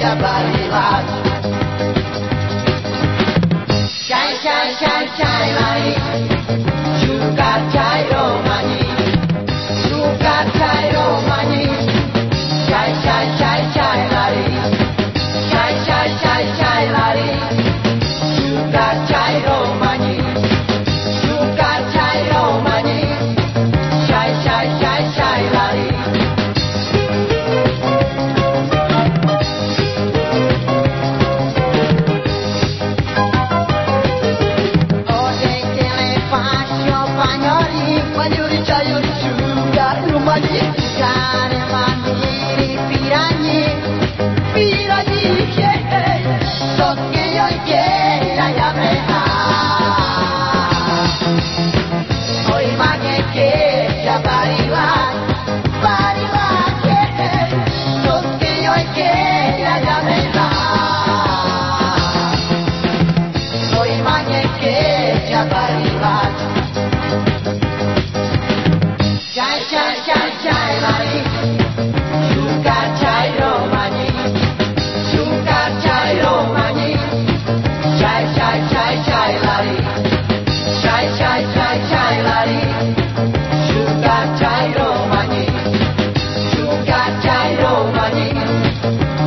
ya varivat. Chai chai chai chai lai, sugar chai romani, sugar chai romani, chai chai chai chai lai. Chai chai chai chai lari Sugar chai romani Sugar chai romani Chai chai chai chai lari romani Cane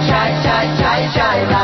chai chai chai Chai